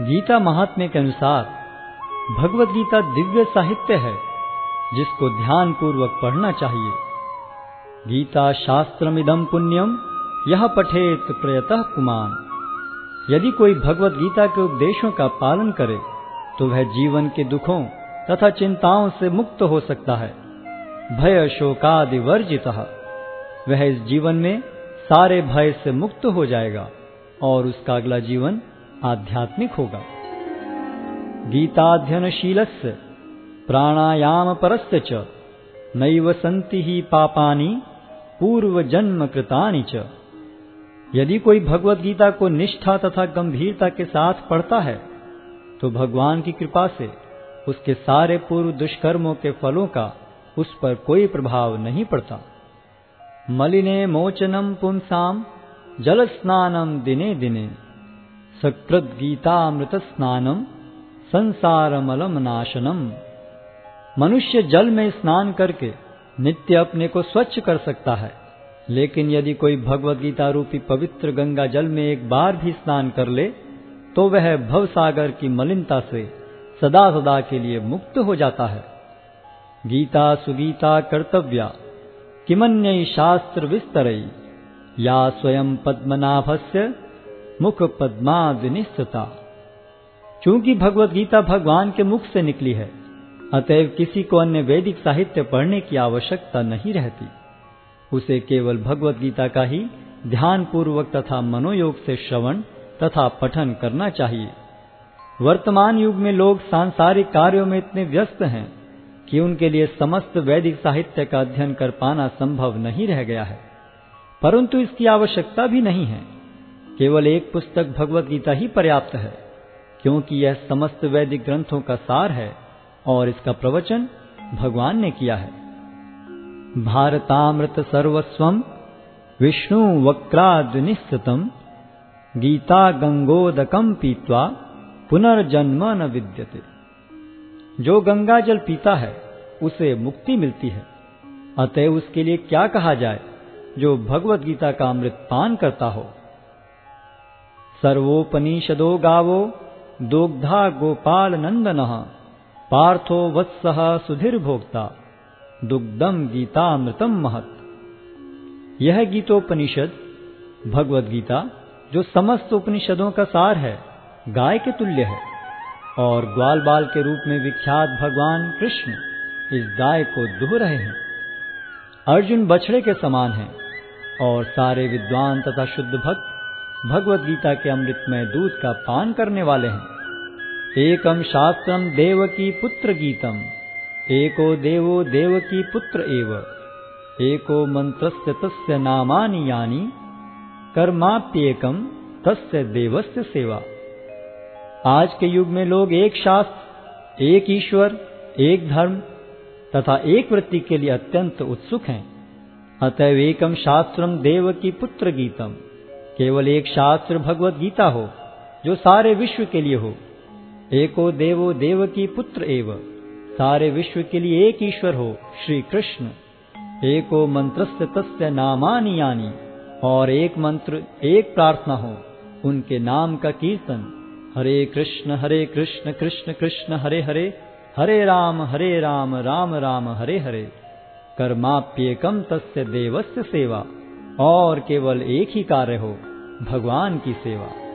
गीता महात्म्य के अनुसार भगवत गीता दिव्य साहित्य है, जिसको ध्यान पूर्वक पढ़ना चाहिए। गीता शास्त्रमिदम पुण्यम यह पठेत प्रयतः पुमान यदि कोई भगवत गीता के उपदेशों का पालन करे तो वह जीवन के दुखों तथा चिंताओं से मुक्त हो सकता है। भय शोकादि वर्जित वह इस जीवन में सारे भय से मुक्त हो जाएगा, और उसका अगला जीवन आध्यात्मिक होगा। गीताध्ययनशील प्राणायाम परस्य च, नैव संति ही पापानि पूर्व जन्म च। यदि कोई भगवत गीता को निष्ठा तथा गंभीरता के साथ पढ़ता है तो भगवान की कृपा से उसके सारे पूर्व दुष्कर्मों के फलों का उस पर कोई प्रभाव नहीं पड़ता। मलिने मोचनम पुंसाम जल स्नानम दिने दिने। सकृत स्नानम संसारमलम नाशनम मनुष्य जल में स्नान करके नित्य अपने को स्वच्छ कर सकता है। लेकिन यदि कोई भगवत गीता रूपी पवित्र गंगा जल में एक बार भी स्नान कर ले तो वह भव सागर की मलिनता से सदा सदा के लिए मुक्त हो जाता है। गीता सुगीता कर्तव्या, किमन्य शास्त्र विस्तरई या स्वयं पद्मनाभस्य मुख पद्मादिनिस्तता चूँकि भगवत गीता भगवान के मुख से निकली है, अतएव किसी को अन्य वैदिक साहित्य पढ़ने की आवश्यकता नहीं रहती। उसे केवल भगवत गीता का ही ध्यान पूर्वक तथा मनोयोग से श्रवण तथा पठन करना चाहिए। वर्तमान युग में लोग सांसारिक कार्यों में इतने व्यस्त हैं कि उनके लिए समस्त वैदिक साहित्य का अध्ययन कर पाना संभव नहीं रह गया है। परंतु इसकी आवश्यकता भी नहीं है। केवल एक पुस्तक भगवत गीता ही पर्याप्त है, क्योंकि यह समस्त वैदिक ग्रंथों का सार है और इसका प्रवचन भगवान ने किया है। भारतामृत सर्वस्वम विष्णु वक्राद निस्तम गीता गंगोदकम पीत्वा पुनर्जन्म न विद्यते। जो गंगा जल पीता है, उसे मुक्ति मिलती है। अतः उसके लिए क्या कहा जाए, जो भगवत गीता का अमृत पान करता हो? सर्वोपनिषदो गावो दोग्धा गोपाल नंदन पार्थो वत्स सुधीर भोक्ता दुग्धम गीतामृतम महत। यह गीतोपनिषद भगवत गीता, जो समस्त उपनिषदों का सार है, गाय के तुल्य है, और ग्वाल बाल के रूप में विख्यात भगवान कृष्ण इस गाय को दुह रहे हैं। अर्जुन बछड़े के समान हैं, और सारे विद्वान तथा शुद्ध भक्त भगवत गीता के अमृतमय दूध का पान करने वाले हैं। एकम शास्त्रम देव की पुत्र गीतम। एको देवो देव की पुत्र एव। एको मंत्रस्य तस्य नामानि यानी। कर्माप्येकम तस्य देवस्य सेवा। आज के युग में लोग एक शास्त्र, एक ईश्वर, एक धर्म तथा एक वृत्ति के लिए अत्यंत उत्सुक हैं। अतएव एकम शास्त्रम देव की पुत्र गीतम। केवल एक शास्त्र भगवत गीता हो, जो सारे विश्व के लिए हो। एको देवो देव की पुत्र एव, सारे विश्व के लिए एक ईश्वर हो, श्री कृष्ण। एको मंत्रस्य तस्य नामानि यानी, और एक मंत्र, एक प्रार्थना हो, उनके नाम का कीर्तन। हरे कृष्ण हरे कृष्ण कृष्ण कृष्ण, हरे हरे हरे राम हरे राम राम राम, हरे हरे। कर्माप्येकम तस्य देवस्य सेवा, और केवल एक ही कार्य हो। भगवान की सेवा।